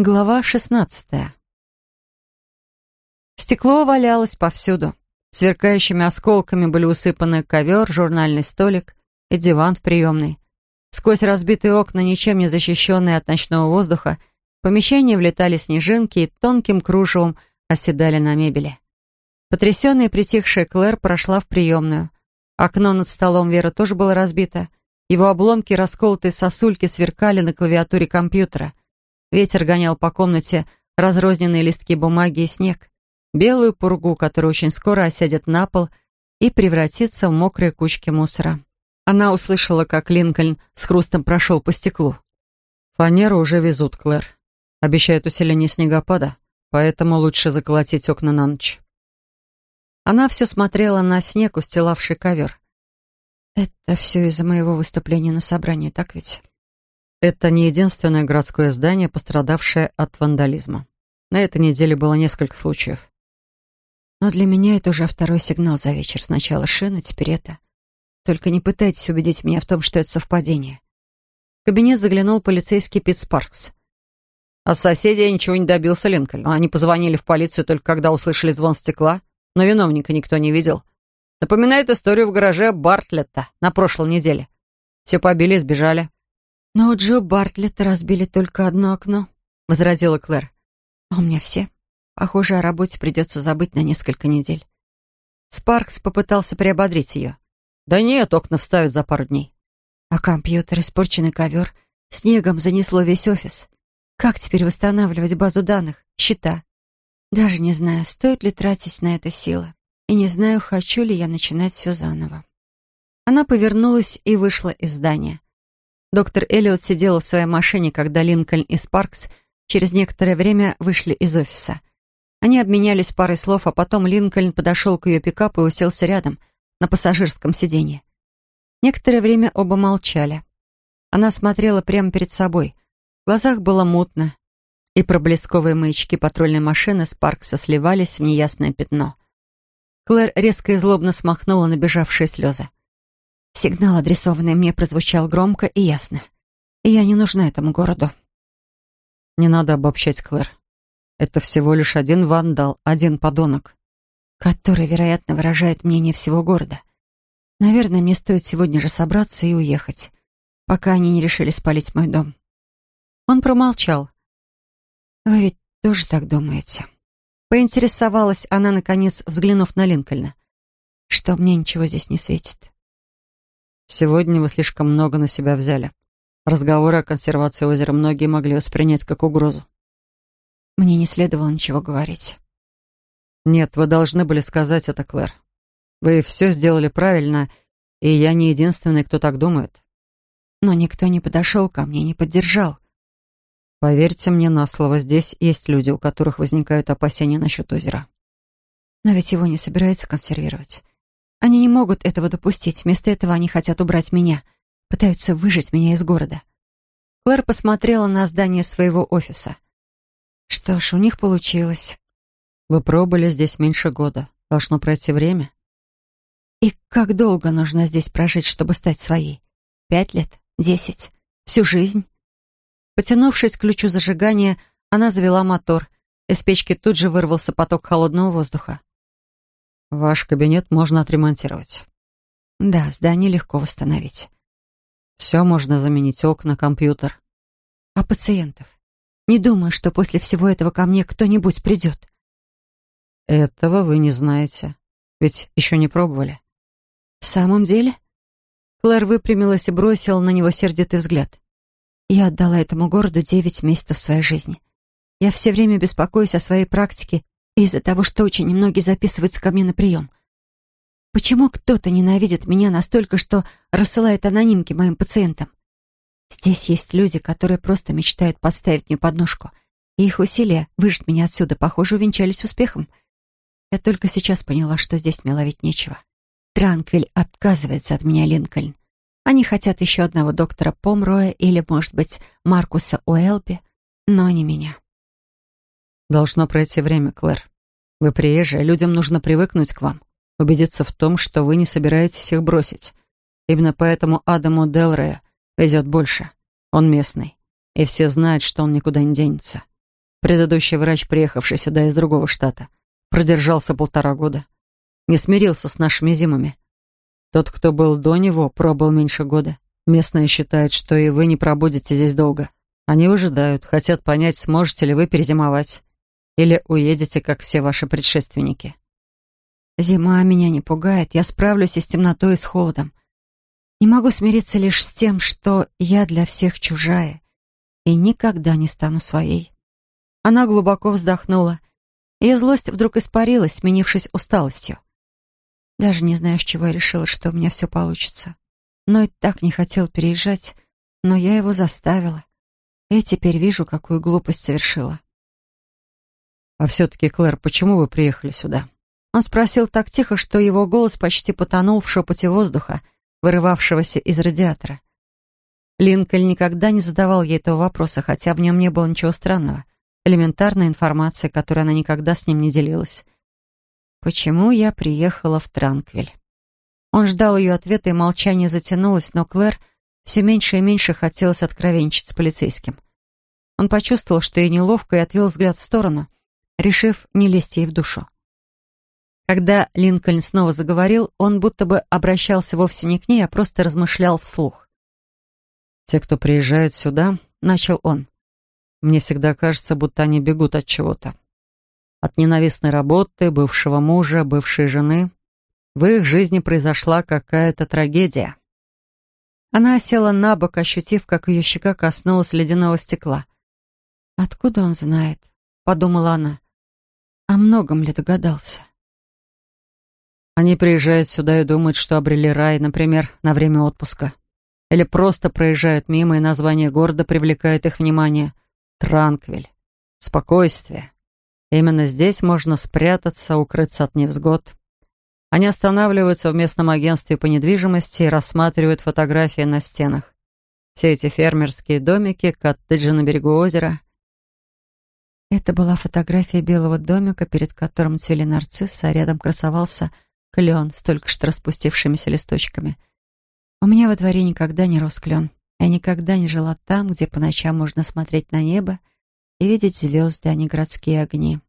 Глава шестнадцатая. Стекло валялось повсюду. Сверкающими осколками были усыпаны ковер, журнальный столик и диван в приемной. Сквозь разбитые окна, ничем не защищенные от ночного воздуха, в помещение влетали снежинки и тонким кружевом оседали на мебели. Потрясенная и притихшая Клэр прошла в приемную. Окно над столом Веры тоже было разбито. Его обломки, расколотые сосульки, сверкали на клавиатуре компьютера. Ветер гонял по комнате разрозненные листки бумаги и снег. Белую пургу, которая очень скоро осядет на пол и превратится в мокрые кучки мусора. Она услышала, как Линкольн с хрустом прошел по стеклу. «Фанеру уже везут, Клэр. Обещают усиление снегопада, поэтому лучше заколотить окна на ночь». Она все смотрела на снег, устилавший ковер. «Это все из-за моего выступления на собрании, так ведь?» Это не единственное городское здание, пострадавшее от вандализма. На этой неделе было несколько случаев. Но для меня это уже второй сигнал за вечер. Сначала шина, теперь это. Только не пытайтесь убедить меня в том, что это совпадение. В кабинет заглянул полицейский Пит Спаркс. От соседей я ничего не добился, Линкольн. Они позвонили в полицию только когда услышали звон стекла, но виновника никто не видел. Напоминает историю в гараже Бартлетта на прошлой неделе. Все побили и сбежали. «Но у Джо Бартлетта разбили только одно окно», — возразила Клэр. «А у меня все. Похоже, о работе придется забыть на несколько недель». Спаркс попытался приободрить ее. «Да нет, окна вставят за пару дней». «А компьютер, испорченный ковер, снегом занесло весь офис. Как теперь восстанавливать базу данных, счета? Даже не знаю, стоит ли тратить на это силы. И не знаю, хочу ли я начинать все заново». Она повернулась и вышла из здания. Доктор Эллиот сидела в своей машине, когда Линкольн и Спаркс через некоторое время вышли из офиса. Они обменялись парой слов, а потом Линкольн подошел к ее пикапу и уселся рядом, на пассажирском сиденье. Некоторое время оба молчали. Она смотрела прямо перед собой. В глазах было мутно, и проблесковые маячки патрульной машины Спаркса сливались в неясное пятно. Клэр резко и злобно смахнула набежавшие слезы. Сигнал, адресованный мне, прозвучал громко и ясно. И я не нужна этому городу. Не надо обобщать, Клэр. Это всего лишь один вандал, один подонок. Который, вероятно, выражает мнение всего города. Наверное, мне стоит сегодня же собраться и уехать, пока они не решили спалить мой дом. Он промолчал. «Вы ведь тоже так думаете?» Поинтересовалась она, наконец, взглянув на Линкольна. «Что мне ничего здесь не светит?» Сегодня вы слишком много на себя взяли. Разговоры о консервации озера многие могли воспринять как угрозу. Мне не следовало ничего говорить. Нет, вы должны были сказать это, Клэр. Вы все сделали правильно, и я не единственный, кто так думает. Но никто не подошел ко мне, не поддержал. Поверьте мне на слово, здесь есть люди, у которых возникают опасения насчет озера. Но ведь его не собираются консервировать. Они не могут этого допустить. Вместо этого они хотят убрать меня. Пытаются выжить меня из города. Клэр посмотрела на здание своего офиса. Что ж, у них получилось. Вы пробыли здесь меньше года. Должно пройти время. И как долго нужно здесь прожить, чтобы стать своей? Пять лет? Десять? Всю жизнь? Потянувшись к ключу зажигания, она завела мотор. Из печки тут же вырвался поток холодного воздуха. Ваш кабинет можно отремонтировать. Да, здание легко восстановить. Все можно заменить, окна, компьютер. А пациентов? Не думаю, что после всего этого ко мне кто-нибудь придет. Этого вы не знаете. Ведь еще не пробовали. В самом деле? Клэр выпрямилась и бросила на него сердитый взгляд. Я отдала этому городу девять месяцев своей жизни. Я все время беспокоюсь о своей практике из-за того, что очень немногие записываются ко мне на прием. Почему кто-то ненавидит меня настолько, что рассылает анонимки моим пациентам? Здесь есть люди, которые просто мечтают подставить мне подножку, и их усилия выжить меня отсюда, похоже, увенчались успехом. Я только сейчас поняла, что здесь мне ловить нечего. Транквиль отказывается от меня, Линкольн. Они хотят еще одного доктора Помроя или, может быть, Маркуса Уэлби, но не меня. Должно пройти время, Клэр. Вы приезжие, людям нужно привыкнуть к вам, убедиться в том, что вы не собираетесь их бросить. Именно поэтому Адаму Делрея везет больше. Он местный, и все знают, что он никуда не денется. Предыдущий врач, приехавший сюда из другого штата, продержался полтора года. Не смирился с нашими зимами. Тот, кто был до него, пробыл меньше года. Местные считают, что и вы не пробудете здесь долго. Они выжидают, хотят понять, сможете ли вы перезимовать. Или уедете, как все ваши предшественники. Зима меня не пугает, я справлюсь и с темнотой, и с холодом. Не могу смириться лишь с тем, что я для всех чужая и никогда не стану своей. Она глубоко вздохнула. Ее злость вдруг испарилась, сменившись усталостью. Даже не знаю, с чего я решила, что у меня все получится. Но и так не хотел переезжать, но я его заставила. И теперь вижу, какую глупость совершила. «А все-таки, Клэр, почему вы приехали сюда?» Он спросил так тихо, что его голос почти потонул в шепоте воздуха, вырывавшегося из радиатора. Линкольн никогда не задавал ей этого вопроса, хотя в нем не было ничего странного. Элементарная информация, которой она никогда с ним не делилась. Почему я приехала в Транквиль? Он ждал ее ответа, и молчание затянулось, но Клэр все меньше и меньше хотелось откровенничать с полицейским. Он почувствовал, что ей неловко, и отвел взгляд в сторону, решив не лезть ей в душу. Когда Линкольн снова заговорил, он будто бы обращался вовсе не к ней, а просто размышлял вслух. «Те, кто приезжает сюда», — начал он, — «мне всегда кажется, будто они бегут от чего-то. От ненавистной работы, бывшего мужа, бывшей жены. В их жизни произошла какая-то трагедия. Она села на бок, ощутив, как ее щека коснулась ледяного стекла. «Откуда он знает?» — подумала она. «О многом ли догадался?» Они приезжают сюда и думают, что обрели рай, например, на время отпуска. Или просто проезжают мимо, и название города привлекает их внимание. Транквиль. Спокойствие. Именно здесь можно спрятаться, укрыться от невзгод. Они останавливаются в местном агентстве по недвижимости и рассматривают фотографии на стенах. Все эти фермерские домики, коттеджи на берегу озера. Это была фотография белого домика, перед которым цвели нарциссы, а рядом красовался клен с только что распустившимися листочками. У меня во дворе никогда не рос клен. Я никогда не жила там, где по ночам можно смотреть на небо и видеть звезды, а не городские огни.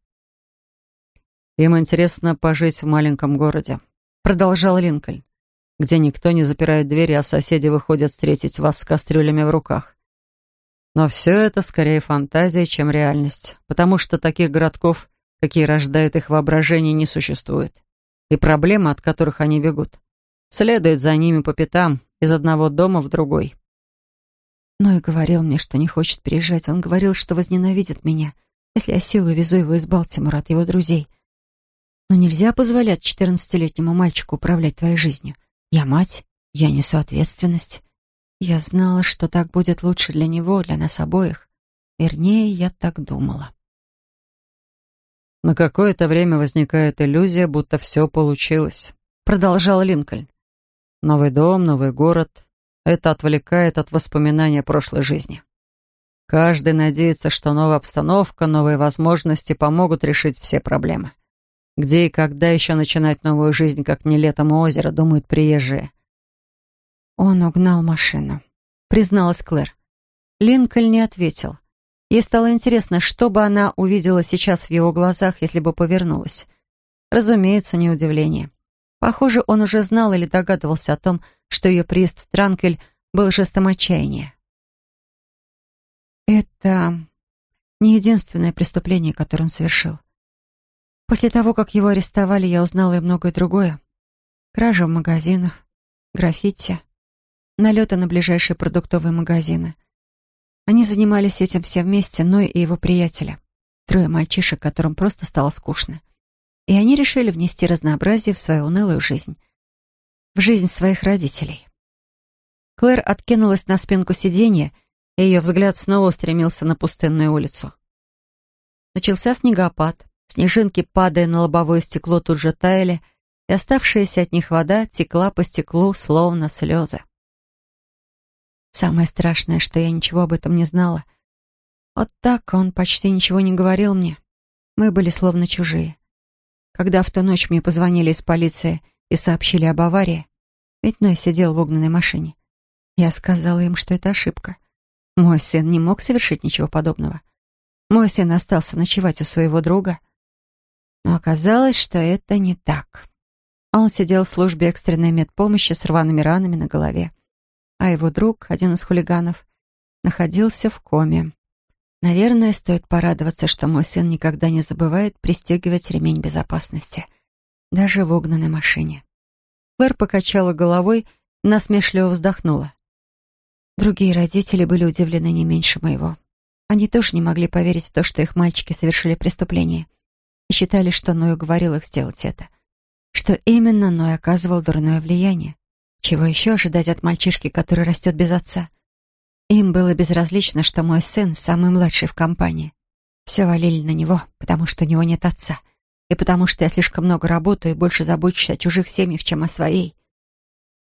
«Им интересно пожить в маленьком городе», — продолжал Линкольн, «где никто не запирает двери, а соседи выходят встретить вас с кастрюлями в руках. Но все это скорее фантазия, чем реальность, потому что таких городков, какие рождают их воображение, не существует. И проблемы, от которых они бегут, следуют за ними по пятам из одного дома в другой. Но и говорил мне, что не хочет переезжать. Он говорил, что возненавидит меня, если я силой везу его из Балтимора от его друзей. Но нельзя позволять четырнадцатилетнему мальчику управлять твоей жизнью. Я мать, я несу ответственность. Я знала, что так будет лучше для него, для нас обоих. Вернее, я так думала. На какое-то время возникает иллюзия, будто все получилось. Продолжал Линкольн. Новый дом, новый город, это отвлекает от воспоминания прошлой жизни. Каждый надеется, что новая обстановка, новые возможности помогут решить все проблемы. Где и когда еще начинать новую жизнь, как не летом у озера, думают приезжие. Он угнал машину, призналась Клэр. Линкольн не ответил. Ей стало интересно, что бы она увидела сейчас в его глазах, если бы повернулась. Разумеется, не удивление. Похоже, он уже знал или догадывался о том, что ее приезд в Транкель был жестом отчаяния. Это не единственное преступление, которое он совершил. После того, как его арестовали, я узнала и многое другое. Кража в магазинах, граффити, налеты на ближайшие продуктовые магазины. Они занимались этим все вместе, но и его приятеля. Трое мальчишек, которым просто стало скучно и они решили внести разнообразие в свою унылую жизнь. В жизнь своих родителей. Клэр откинулась на спинку сиденья, и ее взгляд снова устремился на пустынную улицу. Начался снегопад. Снежинки, падая на лобовое стекло, тут же таяли, и оставшаяся от них вода текла по стеклу, словно слезы. Самое страшное, что я ничего об этом не знала. Вот так он почти ничего не говорил мне. Мы были словно чужие. Когда в ту ночь мне позвонили из полиции и сообщили об аварии, ведь Ной сидел в угнанной машине. Я сказала им, что это ошибка. Мой сын не мог совершить ничего подобного. Мой сын остался ночевать у своего друга. Но оказалось, что это не так. Он сидел в службе экстренной медпомощи с рваными ранами на голове. А его друг, один из хулиганов, находился в коме. Наверное, стоит порадоваться, что мой сын никогда не забывает пристегивать ремень безопасности. Даже в угнанной машине. Клэр покачала головой и насмешливо вздохнула. Другие родители были удивлены не меньше моего. Они тоже не могли поверить в то, что их мальчики совершили преступление. И считали, что Ной уговорил их сделать это. Что именно Ной оказывал дурное влияние. Чего еще ожидать от мальчишки, который растет без отца? Им было безразлично, что мой сын самый младший в компании. Все валили на него, потому что у него нет отца. И потому что я слишком много работаю и больше забочусь о чужих семьях, чем о своей.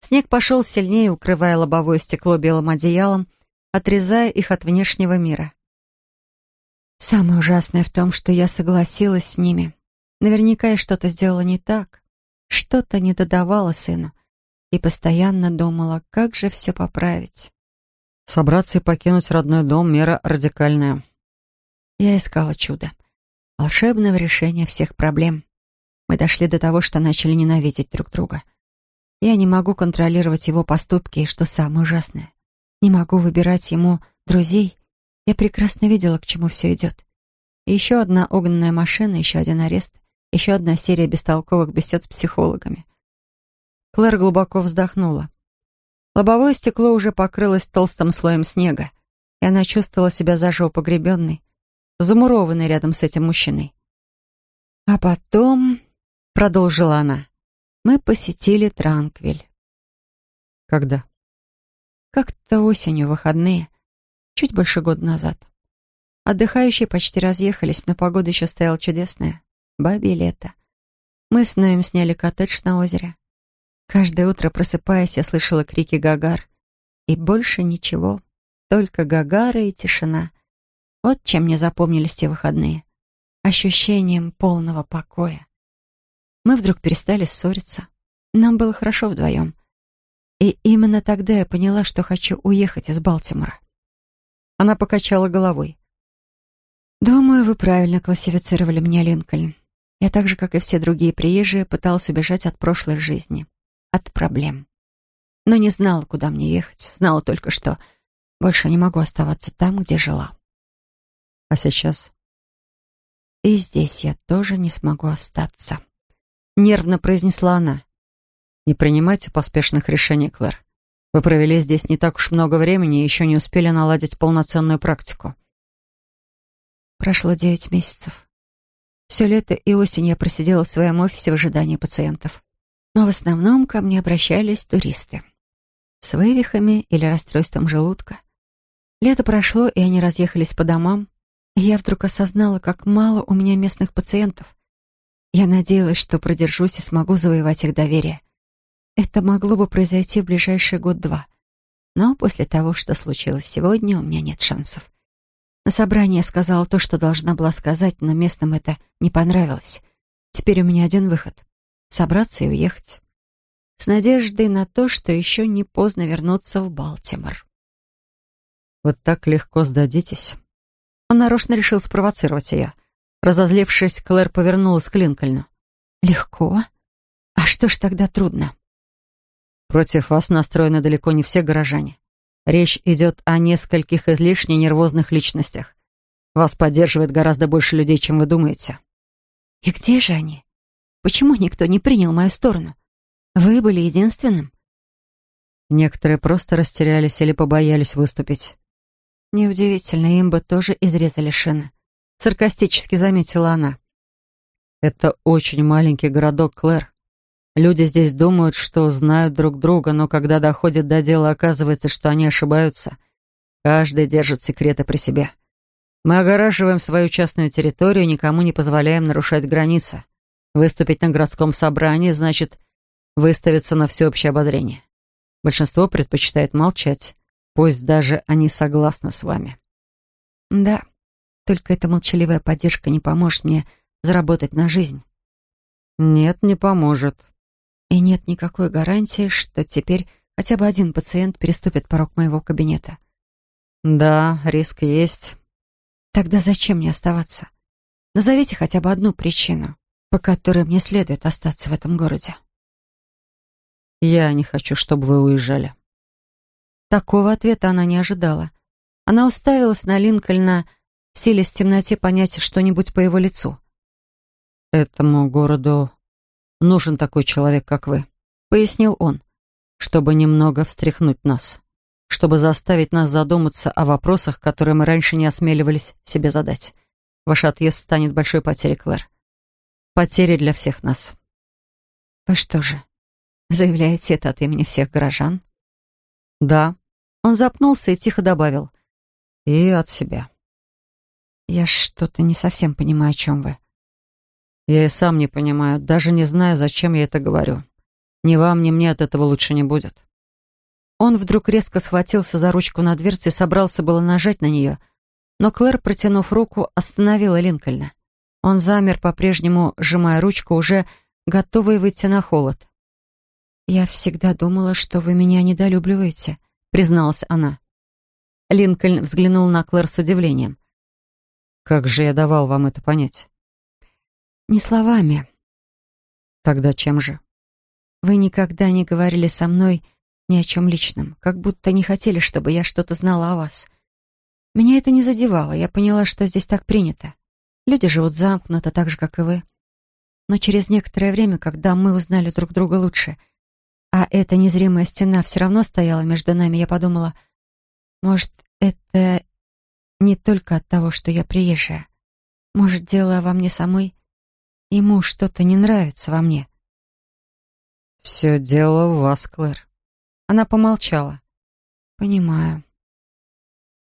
Снег пошел сильнее, укрывая лобовое стекло белым одеялом, отрезая их от внешнего мира. Самое ужасное в том, что я согласилась с ними. Наверняка я что-то сделала не так, что-то не додавала сыну, и постоянно думала, как же все поправить. Собраться и покинуть родной дом — мера радикальная. Я искала чудо. Волшебного решения всех проблем. Мы дошли до того, что начали ненавидеть друг друга. Я не могу контролировать его поступки, и что самое ужасное, не могу выбирать ему друзей я прекрасно видела, к чему все идет. еще одна огненная машина, еще один арест, еще одна серия бестолковых бесед с психологами. Клэр глубоко вздохнула. Лобовое стекло уже покрылось толстым слоем снега, и она чувствовала себя заживо погребенной, замурованной рядом с этим мужчиной. А потом, — продолжила она, — мы посетили Транквиль. Когда? Как-то осенью, выходные чуть больше года назад. Отдыхающие почти разъехались, но погода еще стояла чудесная. Бабье лето. Мы с Ноем сняли коттедж на озере. Каждое утро, просыпаясь, я слышала крики Гагар. И больше ничего. Только Гагары и тишина. Вот чем мне запомнились те выходные. Ощущением полного покоя. Мы вдруг перестали ссориться. Нам было хорошо вдвоем. И именно тогда я поняла, что хочу уехать из Балтимора. Она покачала головой. «Думаю, вы правильно классифицировали меня, Линкольн. Я так же, как и все другие приезжие, пыталась убежать от прошлой жизни, от проблем. Но не знала, куда мне ехать. Знала только, что больше не могу оставаться там, где жила. А сейчас? И здесь я тоже не смогу остаться. Нервно произнесла она. Не принимайте поспешных решений, Клэр. Вы провели здесь не так уж много времени и еще не успели наладить полноценную практику. Прошло девять месяцев. Все лето и осень я просидела в своем офисе в ожидании пациентов. Но в основном ко мне обращались туристы. С вывихами или расстройством желудка. Лето прошло, и они разъехались по домам. И я вдруг осознала, как мало у меня местных пациентов. Я надеялась, что продержусь и смогу завоевать их доверие. Это могло бы произойти в ближайший год-два. Но после того, что случилось сегодня, у меня нет шансов. На собрании я сказала то, что должна была сказать, но местным это не понравилось. Теперь у меня один выход — собраться и уехать. С надеждой на то, что еще не поздно вернуться в Балтимор. «Вот так легко сдадитесь?» Он нарочно решил спровоцировать ее. Разозлившись, Клэр повернулась к Линкольну. «Легко? А что ж тогда трудно?» Против вас настроены далеко не все горожане. Речь идет о нескольких излишне нервозных личностях. Вас поддерживает гораздо больше людей, чем вы думаете. И где же они? Почему никто не принял мою сторону? Вы были единственным. Некоторые просто растерялись или побоялись выступить. Неудивительно, им бы тоже изрезали шины. Саркастически заметила она. Это очень маленький городок, Клэр. Люди здесь думают, что знают друг друга, но когда доходит до дела, оказывается, что они ошибаются. Каждый держит секреты при себе. Мы огораживаем свою частную территорию, никому не позволяем нарушать границы. Выступить на городском собрании значит выставиться на всеобщее обозрение. Большинство предпочитает молчать, пусть даже они согласны с вами. Да, только эта молчаливая поддержка не поможет мне заработать на жизнь. Нет, не поможет. И нет никакой гарантии, что теперь хотя бы один пациент переступит порог моего кабинета. Да, риск есть. Тогда зачем мне оставаться? Назовите хотя бы одну причину, по которой мне следует остаться в этом городе. Я не хочу, чтобы вы уезжали. Такого ответа она не ожидала. Она уставилась на Линкольна, силясь в темноте понять что-нибудь по его лицу. «Этому городу нужен такой человек, как вы», — пояснил он, «чтобы немного встряхнуть нас, чтобы заставить нас задуматься о вопросах, которые мы раньше не осмеливались себе задать. Ваш отъезд станет большой потерей, Клэр. Потерей для всех нас». «Вы что же, заявляете это от имени всех горожан?» «Да». Он запнулся и тихо добавил. «И от себя». «Я что-то не совсем понимаю, о чем вы». Я и сам не понимаю, даже не знаю, зачем я это говорю. Ни вам, ни мне от этого лучше не будет. Он вдруг резко схватился за ручку на дверце и собрался было нажать на нее, но Клэр, протянув руку, остановила Линкольна. Он замер, по-прежнему сжимая ручку, уже готовый выйти на холод. «Я всегда думала, что вы меня недолюбливаете», — призналась она. Линкольн взглянул на Клэр с удивлением. «Как же я давал вам это понять?» Не словами. Тогда чем же? Вы никогда не говорили со мной ни о чем личном, как будто не хотели, чтобы я что-то знала о вас. Меня это не задевало, я поняла, что здесь так принято. Люди живут замкнуто, так же, как и вы. Но через некоторое время, когда мы узнали друг друга лучше, а эта незримая стена все равно стояла между нами, я подумала, может, это не только от того, что я приезжая. Может, дело во мне самой? Ему что-то не нравится во мне. «Все дело в вас, Клэр». Она помолчала. «Понимаю».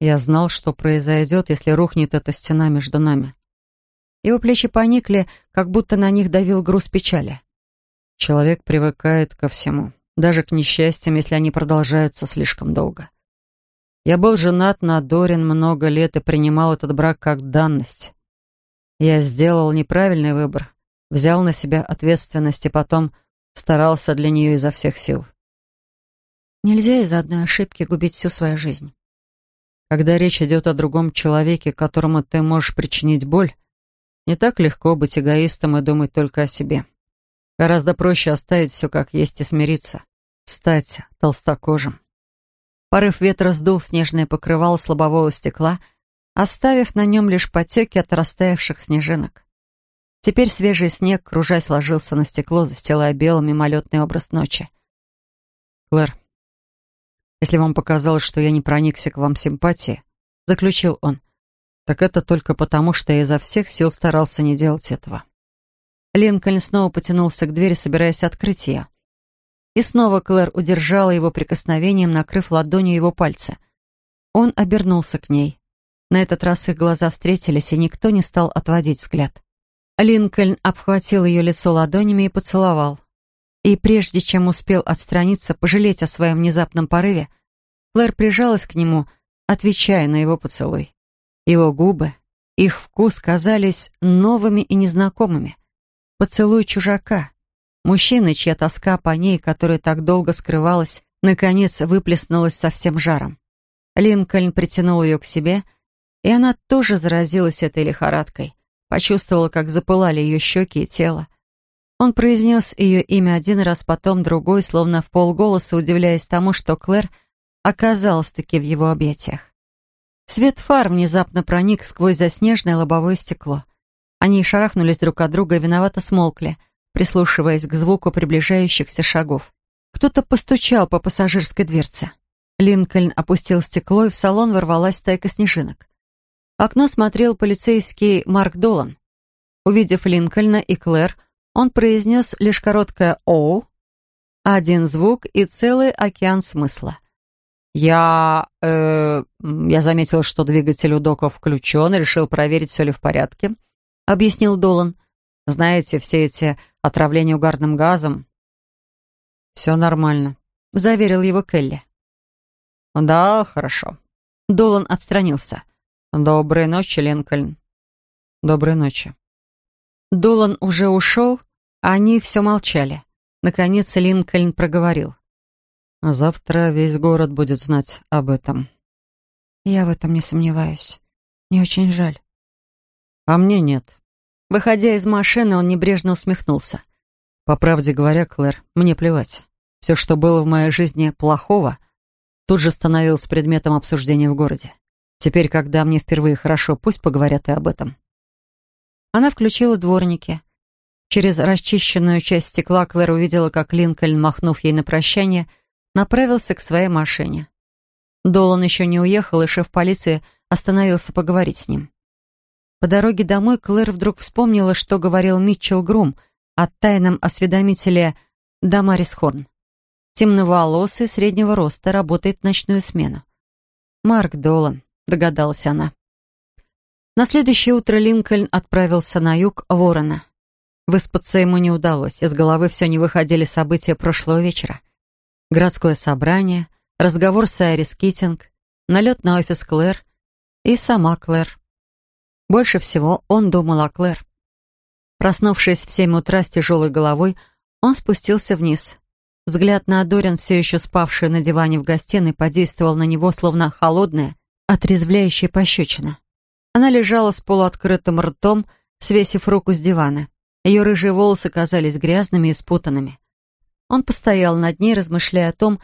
Я знал, что произойдет, если рухнет эта стена между нами. Его плечи поникли, как будто на них давил груз печали. Человек привыкает ко всему, даже к несчастьям, если они продолжаются слишком долго. Я был женат на Дорин много лет и принимал этот брак как данность. Я сделал неправильный выбор, взял на себя ответственность и потом старался для нее изо всех сил. Нельзя из-за одной ошибки губить всю свою жизнь. Когда речь идет о другом человеке, которому ты можешь причинить боль, не так легко быть эгоистом и думать только о себе. Гораздо проще оставить все как есть и смириться, стать толстокожим. Порыв ветра сдул снежное покрывало с лобового стекла, оставив на нем лишь потеки от растаявших снежинок. Теперь свежий снег, кружась, ложился на стекло, застилая белым мимолетный образ ночи. «Клэр, если вам показалось, что я не проникся к вам симпатией, — заключил он, — так это только потому, что я изо всех сил старался не делать этого». Линкольн снова потянулся к двери, собираясь открыть ее. И снова Клэр удержала его прикосновением, накрыв ладонью его пальцы. Он обернулся к ней. На этот раз их глаза встретились, и никто не стал отводить взгляд. Линкольн обхватил ее лицо ладонями и поцеловал. И прежде чем успел отстраниться, пожалеть о своем внезапном порыве, Клэр прижалась к нему, отвечая на его поцелуй. Его губы, их вкус казались новыми и незнакомыми. Поцелуй чужака. Мужчины, чья тоска по ней, которая так долго скрывалась, наконец выплеснулась со всем жаром. Линкольн притянул ее к себе, и она тоже заразилась этой лихорадкой. Почувствовала, как запылали ее щеки и тело. Он произнес ее имя один раз, потом другой, словно в полголоса, удивляясь тому, что Клэр оказалась-таки в его объятиях. Свет фар внезапно проник сквозь заснеженное лобовое стекло. Они шарахнулись друг от друга и виновато смолкли, прислушиваясь к звуку приближающихся шагов. Кто-то постучал по пассажирской дверце. Линкольн опустил стекло, и в салон ворвалась стайка снежинок окно смотрел полицейский Марк Долан. Увидев Линкольна и Клэр, он произнес лишь короткое «Оу», один звук и целый океан смысла. «Я... Э, я заметил, что двигатель у Дока включен, решил проверить, все ли в порядке», — объяснил Долан. «Знаете, все эти отравления угарным газом...» «Все нормально», — заверил его Келли. «Да, хорошо». Долан отстранился. «Доброй ночи, Линкольн». «Доброй ночи». Долан уже ушел, а они все молчали. Наконец Линкольн проговорил. «Завтра весь город будет знать об этом». «Я в этом не сомневаюсь. Мне очень жаль». А мне нет. Выходя из машины, он небрежно усмехнулся. По правде говоря, Клэр, мне плевать. Все, что было в моей жизни плохого, тут же становилось предметом обсуждения в городе. Теперь, когда мне впервые хорошо, пусть поговорят и об этом. Она включила дворники. Через расчищенную часть стекла Клэр увидела, как Линкольн, махнув ей на прощание, направился к своей машине. Долан еще не уехал, и шеф полиции остановился поговорить с ним. По дороге домой Клэр вдруг вспомнила, что говорил Митчелл Грум о тайном осведомителе Дамарис Хорн. Темноволосый, среднего роста, работает в ночную смену. «Марк Долан», — догадалась она. На следующее утро Линкольн отправился на юг Ворона. Выспаться ему не удалось, из головы все не выходили события прошлого вечера. Городское собрание, разговор с Айрис Китинг, налет на офис Клэр и сама Клэр. Больше всего он думал о Клэр. Проснувшись в семь утра с тяжелой головой, он спустился вниз. Взгляд на Дорин, все еще спавшую на диване в гостиной, подействовал на него, словно холодная, отрезвляющая пощечина. Она лежала с полуоткрытым ртом, свесив руку с дивана. Ее рыжие волосы казались грязными и спутанными. Он постоял над ней, размышляя о том,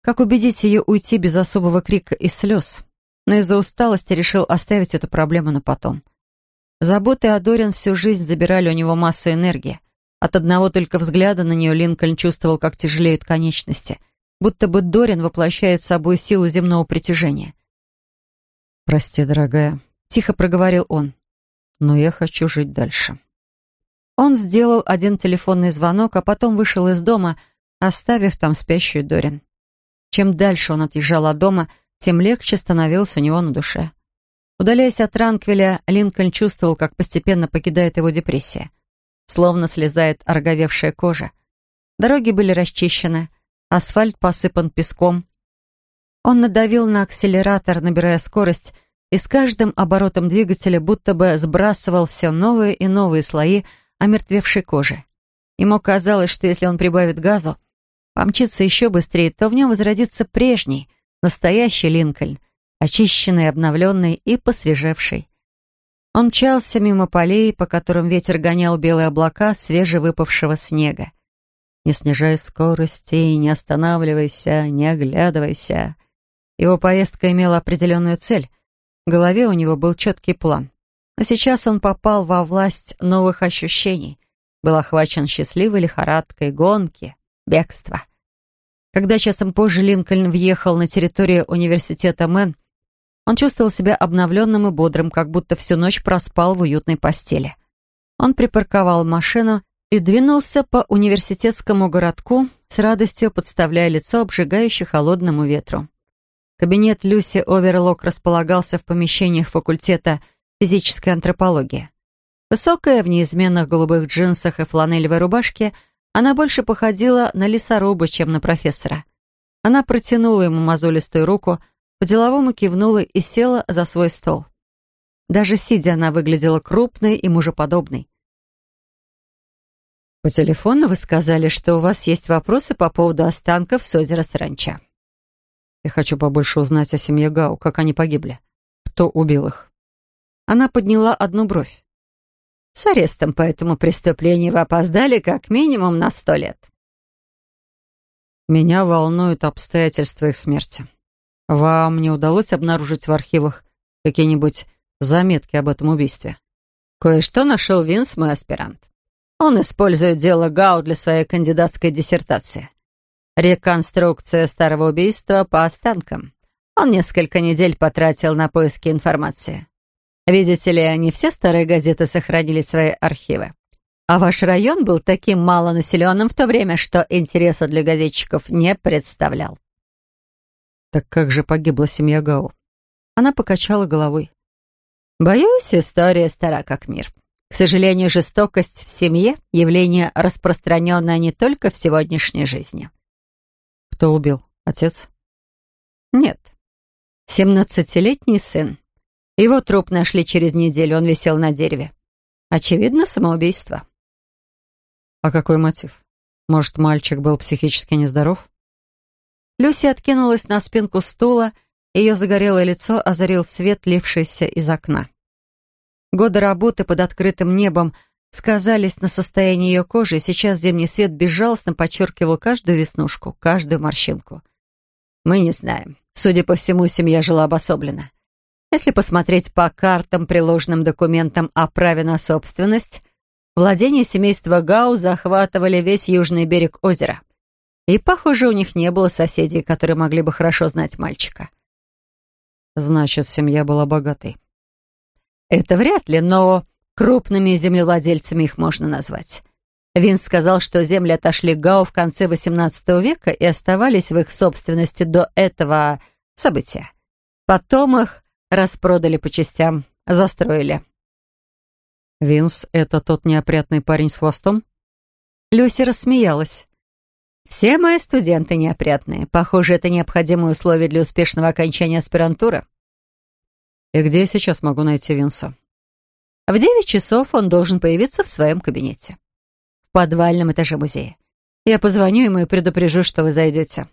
как убедить ее уйти без особого крика и слез. Но из-за усталости решил оставить эту проблему на потом. Заботы о Дорин всю жизнь забирали у него массу энергии. От одного только взгляда на нее Линкольн чувствовал, как тяжелеют конечности, будто бы Дорин воплощает собой силу земного притяжения. «Прости, дорогая», — тихо проговорил он, — «но я хочу жить дальше». Он сделал один телефонный звонок, а потом вышел из дома, оставив там спящую Дорин. Чем дальше он отъезжал от дома, тем легче становилось у него на душе. Удаляясь от Ранквеля, Линкольн чувствовал, как постепенно покидает его депрессия. Словно слезает ороговевшая кожа. Дороги были расчищены, асфальт посыпан песком. Он надавил на акселератор, набирая скорость, и с каждым оборотом двигателя будто бы сбрасывал все новые и новые слои омертвевшей кожи. Ему казалось, что если он прибавит газу, помчится еще быстрее, то в нем возродится прежний, настоящий Линкольн, очищенный, обновленный и посвежевший. Он мчался мимо полей, по которым ветер гонял белые облака свежевыпавшего снега. Не снижай скорости, не останавливайся, не оглядывайся. Его поездка имела определенную цель. В голове у него был четкий план. Но сейчас он попал во власть новых ощущений. Был охвачен счастливой лихорадкой, гонки, бегства. Когда часом позже Линкольн въехал на территорию университета Мэн, он чувствовал себя обновленным и бодрым, как будто всю ночь проспал в уютной постели. Он припарковал машину и двинулся по университетскому городку, с радостью подставляя лицо обжигающе холодному ветру. Кабинет Люси Оверлок располагался в помещениях факультета физической антропологии. Высокая, в неизменных голубых джинсах и фланелевой рубашке, она больше походила на лесоруба, чем на профессора. Она протянула ему мозолистую руку, по-деловому кивнула и села за свой стол. Даже сидя, она выглядела крупной и мужеподобной. «По телефону вы сказали, что у вас есть вопросы по поводу останков с озера Саранча. Я хочу побольше узнать о семье Гау, как они погибли. Кто убил их?» Она подняла одну бровь. «С арестом по этому преступлению вы опоздали как минимум на сто лет». «Меня волнуют обстоятельства их смерти», вам не удалось обнаружить в архивах какие-нибудь заметки об этом убийстве? Кое-что нашел Винс, мой аспирант. Он использует дело Гау для своей кандидатской диссертации. Реконструкция старого убийства по останкам. Он несколько недель потратил на поиски информации. Видите ли, не все старые газеты сохранили свои архивы. А ваш район был таким малонаселенным в то время, что интереса для газетчиков не представлял. Так как же погибла семья Гау? Она покачала головой. Боюсь, история стара как мир. К сожалению, жестокость в семье — явление, распространенное не только в сегодняшней жизни. Кто убил? Отец? Нет. Семнадцатилетний сын. Его труп нашли через неделю, он висел на дереве. Очевидно, самоубийство. А какой мотив? Может, мальчик был психически нездоров? Люси откинулась на спинку стула, ее загорелое лицо озарил свет, лившийся из окна. Годы работы под открытым небом сказались на состоянии ее кожи, и сейчас зимний свет безжалостно подчеркивал каждую веснушку, каждую морщинку. Мы не знаем. Судя по всему, семья жила обособленно. Если посмотреть по картам, приложенным документам о праве на собственность, владения семейства Гау захватывали весь южный берег озера. И, похоже, у них не было соседей, которые могли бы хорошо знать мальчика. Значит, семья была богатой. Это вряд ли, но крупными землевладельцами их можно назвать. Винс сказал, что земли отошли Гау в конце XVIII века и оставались в их собственности до этого события. Потом их распродали по частям, застроили. «Винс — это тот неопрятный парень с хвостом?» Люси рассмеялась. «Все мои студенты неопрятные. Похоже, это необходимое условие для успешного окончания аспирантуры». «И где я сейчас могу найти Винса?» В девять часов он должен появиться в своем кабинете в подвальном этаже музея. Я позвоню ему и предупрежу, что вы зайдете».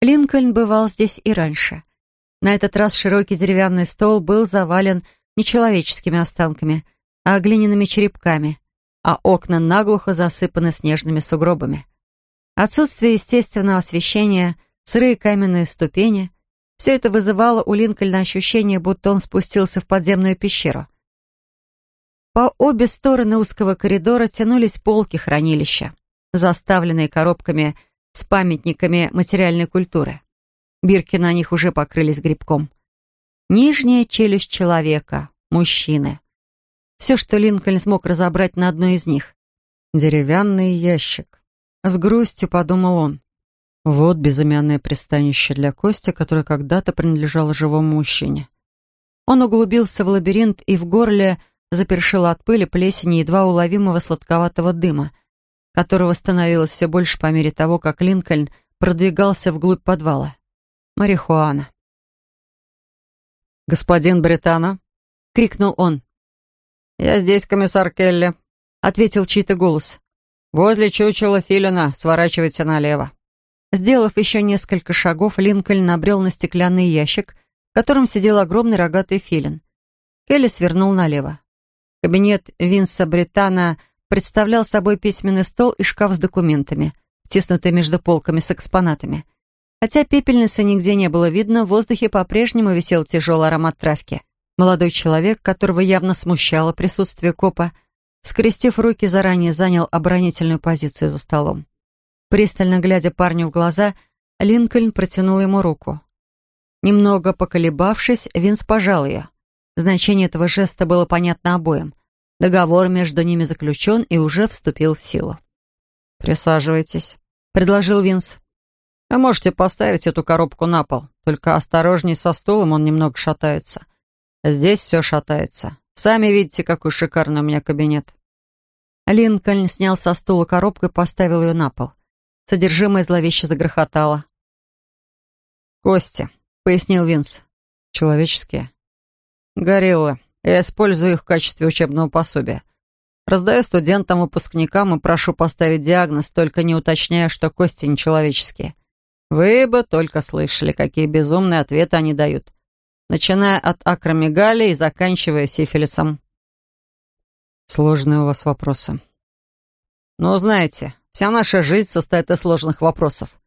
Линкольн бывал здесь и раньше. На этот раз широкий деревянный стол был завален не человеческими останками, а глиняными черепками, а окна наглухо засыпаны снежными сугробами. Отсутствие естественного освещения, сырые каменные ступени — все это вызывало у Линкольна ощущение, будто он спустился в подземную пещеру — по обе стороны узкого коридора тянулись полки хранилища, заставленные коробками с памятниками материальной культуры. Бирки на них уже покрылись грибком. Нижняя челюсть человека, мужчины. Все, что Линкольн смог разобрать на одной из них. Деревянный ящик. С грустью подумал он. Вот безымянное пристанище для Кости, которое когда-то принадлежало живому мужчине. Он углубился в лабиринт, и в горле запершило от пыли, плесени едва уловимого сладковатого дыма, которого становилось все больше по мере того, как Линкольн продвигался вглубь подвала. Марихуана. «Господин Британо!» — крикнул он. «Я здесь, комиссар Келли», — ответил чей-то голос. «Возле чучела Филина, сворачивайте налево». Сделав еще несколько шагов, Линкольн набрел на стеклянный ящик, в котором сидел огромный рогатый филин. Келли свернул налево. Кабинет Винса Британа представлял собой письменный стол и шкаф с документами, втиснутый между полками с экспонатами. Хотя пепельницы нигде не было видно, в воздухе по-прежнему висел тяжелый аромат травки. Молодой человек, которого явно смущало присутствие копа, скрестив руки, заранее занял оборонительную позицию за столом. Пристально глядя парню в глаза, Линкольн протянул ему руку. Немного поколебавшись, Винс пожал ее. Значение этого жеста было понятно обоим. Договор между ними заключен и уже вступил в силу. «Присаживайтесь», — предложил Винс. «Вы можете поставить эту коробку на пол, только осторожней со стулом, он немного шатается. Здесь все шатается. Сами видите, какой шикарный у меня кабинет». Линкольн снял со стула коробку и поставил ее на пол. Содержимое зловеще загрохотало. «Кости», — пояснил Винс. «Человеческие». Гориллы. Я использую их в качестве учебного пособия. Раздаю студентам, выпускникам и прошу поставить диагноз, только не уточняя, что кости нечеловеческие. Вы бы только слышали, какие безумные ответы они дают. Начиная от акромегалии и заканчивая сифилисом. Сложные у вас вопросы. Ну, знаете, вся наша жизнь состоит из сложных вопросов.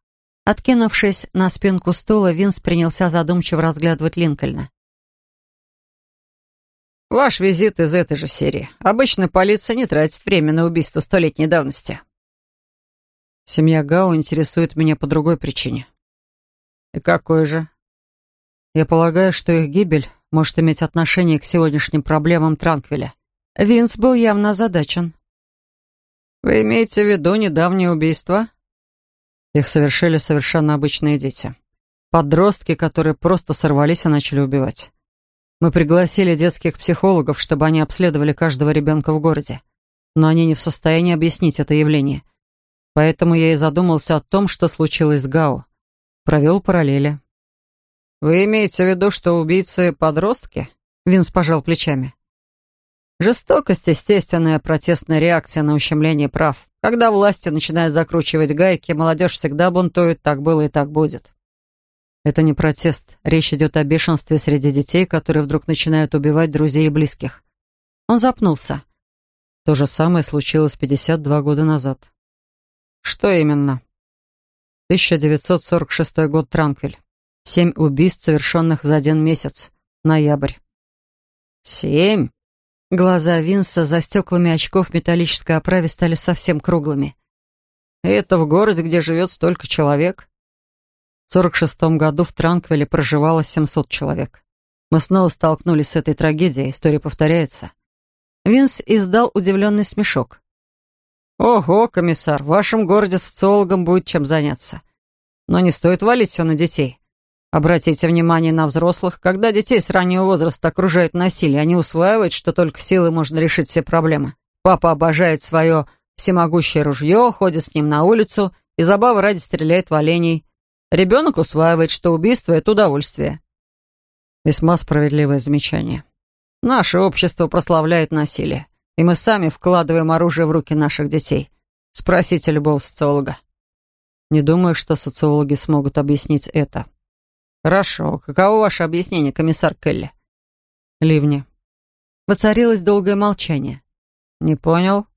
Откинувшись на спинку стула, Винс принялся задумчиво разглядывать Линкольна. Ваш визит из этой же серии. Обычно полиция не тратит время на убийство столетней давности. Семья Гау интересует меня по другой причине. И какой же? Я полагаю, что их гибель может иметь отношение к сегодняшним проблемам Транквиля. Винс был явно озадачен. Вы имеете в виду недавнее убийство? Их совершили совершенно обычные дети. Подростки, которые просто сорвались и начали убивать. Мы пригласили детских психологов, чтобы они обследовали каждого ребенка в городе. Но они не в состоянии объяснить это явление. Поэтому я и задумался о том, что случилось с Гао. Провел параллели. «Вы имеете в виду, что убийцы — подростки?» Винс пожал плечами. Жестокость — естественная протестная реакция на ущемление прав. Когда власти начинают закручивать гайки, молодежь всегда бунтует, так было и так будет. Это не протест. Речь идет о бешенстве среди детей, которые вдруг начинают убивать друзей и близких. Он запнулся. То же самое случилось 52 года назад. Что именно? 1946 год, Транквиль. Семь убийств, совершенных за один месяц. Ноябрь. Семь? Глаза Винса за стеклами очков металлической оправе стали совсем круглыми. это в городе, где живет столько человек? В 46 году в Транквиле проживало 700 человек. Мы снова столкнулись с этой трагедией, история повторяется. Винс издал удивленный смешок. «Ого, комиссар, в вашем городе социологам будет чем заняться. Но не стоит валить все на детей. Обратите внимание на взрослых. Когда детей с раннего возраста окружает насилие, они усваивают, что только силой можно решить все проблемы. Папа обожает свое всемогущее ружье, ходит с ним на улицу и забавы ради стреляет в оленей. Ребенок усваивает, что убийство — это удовольствие. Весьма справедливое замечание. Наше общество прославляет насилие, и мы сами вкладываем оружие в руки наших детей. Спросите любого социолога. Не думаю, что социологи смогут объяснить это. Хорошо. Каково ваше объяснение, комиссар Келли? Ливни. Воцарилось долгое молчание. Не понял?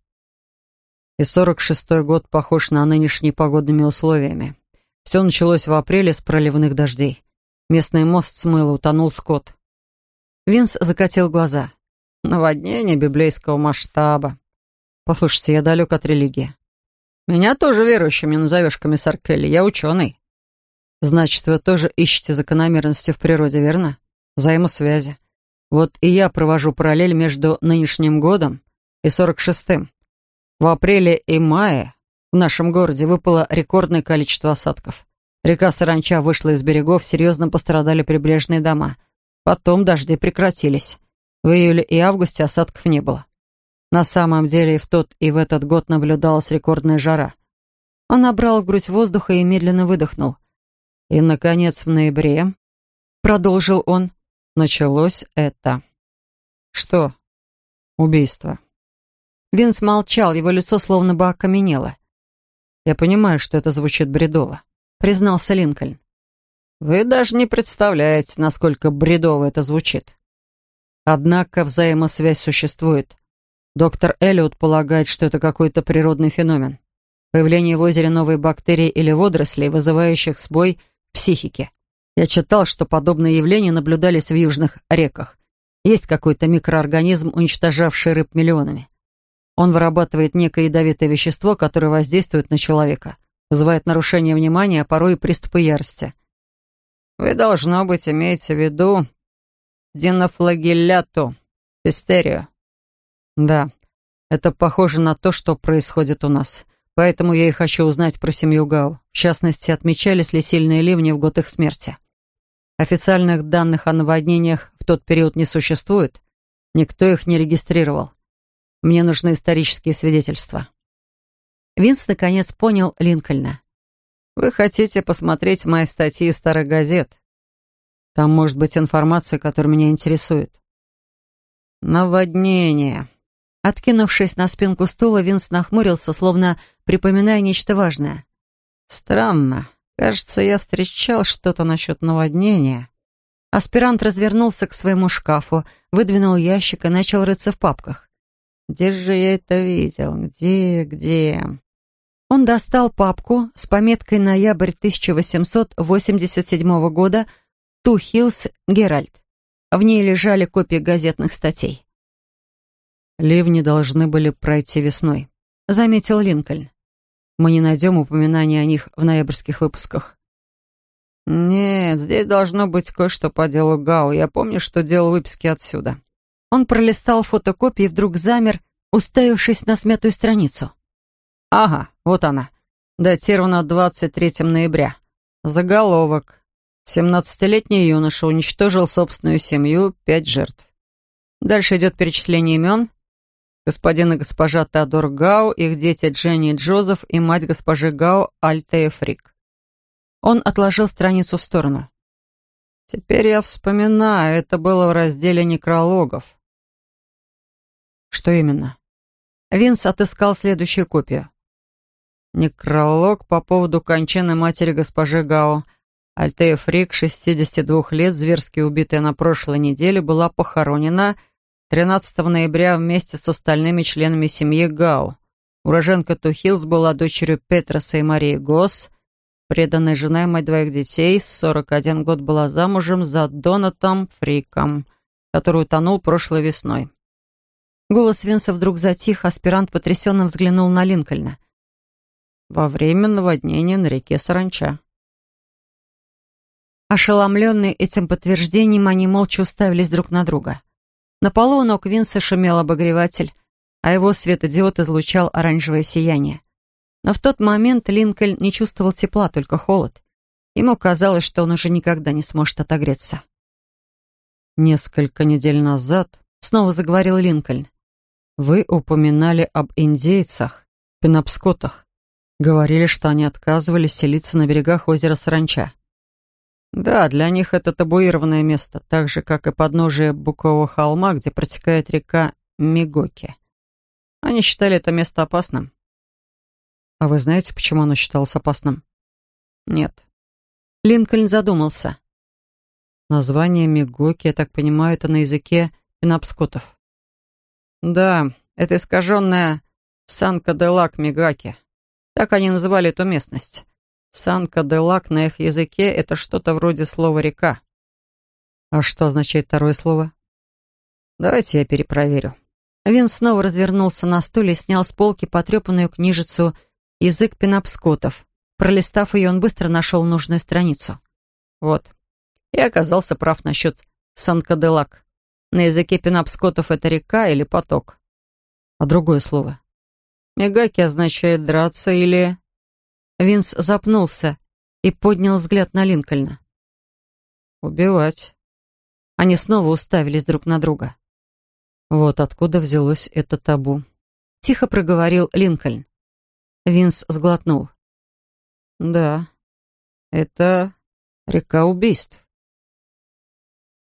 И сорок шестой год похож на нынешние погодными условиями. Все началось в апреле с проливных дождей. Местный мост смыло, утонул скот. Винс закатил глаза. Наводнение библейского масштаба. Послушайте, я далек от религии. Меня тоже верующим не назовешь, комиссар Келли. Я ученый. Значит, вы тоже ищете закономерности в природе, верно? Взаимосвязи. Вот и я провожу параллель между нынешним годом и сорок шестым. В апреле и мае в нашем городе выпало рекордное количество осадков. Река Саранча вышла из берегов, серьезно пострадали прибрежные дома. Потом дожди прекратились. В июле и августе осадков не было. На самом деле и в тот, и в этот год наблюдалась рекордная жара. Он набрал в грудь воздуха и медленно выдохнул. И, наконец, в ноябре, продолжил он, началось это. Что? Убийство. Винс молчал, его лицо словно бы окаменело. «Я понимаю, что это звучит бредово», — признался Линкольн. Вы даже не представляете, насколько бредово это звучит. Однако взаимосвязь существует. Доктор Эллиот полагает, что это какой-то природный феномен. Появление в озере новой бактерии или водорослей, вызывающих сбой психики. Я читал, что подобные явления наблюдались в южных реках. Есть какой-то микроорганизм, уничтожавший рыб миллионами. Он вырабатывает некое ядовитое вещество, которое воздействует на человека, вызывает нарушение внимания, а порой и приступы ярости. Вы, должно быть, имеете в виду динофлагелляту, пистерию. Да, это похоже на то, что происходит у нас. Поэтому я и хочу узнать про семью Гау. В частности, отмечались ли сильные ливни в год их смерти. Официальных данных о наводнениях в тот период не существует. Никто их не регистрировал. Мне нужны исторические свидетельства. Винс наконец понял Линкольна. Вы хотите посмотреть мои статьи из старых газет? Там может быть информация, которая меня интересует. Наводнение. Откинувшись на спинку стула, Винс нахмурился, словно припоминая нечто важное. Странно. Кажется, я встречал что-то насчет наводнения. Аспирант развернулся к своему шкафу, выдвинул ящик и начал рыться в папках. Где же я это видел? Где, где? Он достал папку с пометкой «Ноябрь 1887 года. Two Hills Herald». В ней лежали копии газетных статей. «Ливни должны были пройти весной», — заметил Линкольн. «Мы не найдем упоминания о них в ноябрьских выпусках». «Нет, здесь должно быть кое-что по делу Гау. Я помню, что делал выписки отсюда». Он пролистал фотокопии и вдруг замер, уставившись на смятую страницу. Ага, вот она. Датирована 23 ноября. Заголовок. 17-летний юноша уничтожил собственную семью, пять жертв. Дальше идет перечисление имен. Господин и госпожа Теодор Гау, их дети Дженни и Джозеф и мать госпожи Гау Альтея Фрик. Он отложил страницу в сторону. Теперь я вспоминаю, это было в разделе некрологов. Что именно? Винс отыскал следующую копию. Некролог по поводу кончины матери госпожи Гао. Альтея Фрик, 62 лет, зверски убитая на прошлой неделе, была похоронена 13 ноября вместе с остальными членами семьи Гау. Уроженка Тухилс была дочерью Петроса и Марии Госс, преданной женой мать двоих детей, 41 год была замужем за Донатом Фриком, который утонул прошлой весной. Голос Винса вдруг затих, аспирант потрясенно взглянул на Линкольна. «Во время наводнения на реке Саранча». Ошеломленные этим подтверждением, они молча уставились друг на друга. На полу у ног Винса шумел обогреватель, а его светодиод излучал оранжевое сияние. Но в тот момент Линкольн не чувствовал тепла, только холод. Ему казалось, что он уже никогда не сможет отогреться. «Несколько недель назад», — снова заговорил Линкольн, «вы упоминали об индейцах, пенапскотах. Говорили, что они отказывались селиться на берегах озера Саранча. Да, для них это табуированное место, так же, как и подножие Букового холма, где протекает река Мигоки. Они считали это место опасным. А вы знаете, почему оно считалось опасным? Нет. Линкольн задумался. Название Мигоки, я так понимаю, это на языке пенапскотов. Да, это искаженное Санка-де-Лак Мигаки. Так они называли эту местность. Санка-де-Лак на их языке — это что-то вроде слова «река». А что означает второе слово? Давайте я перепроверю. Вин снова развернулся на стуле и снял с полки потрепанную книжицу язык пенапскотов. Пролистав ее, он быстро нашел нужную страницу. Вот. И оказался прав насчет Санкаделак. На языке пенапскотов это река или поток. А другое слово? Мегаки означает драться или... Винс запнулся и поднял взгляд на Линкольна. «Убивать». Они снова уставились друг на друга. Вот откуда взялось это табу. Тихо проговорил Линкольн. Винс сглотнул. «Да, это река убийств».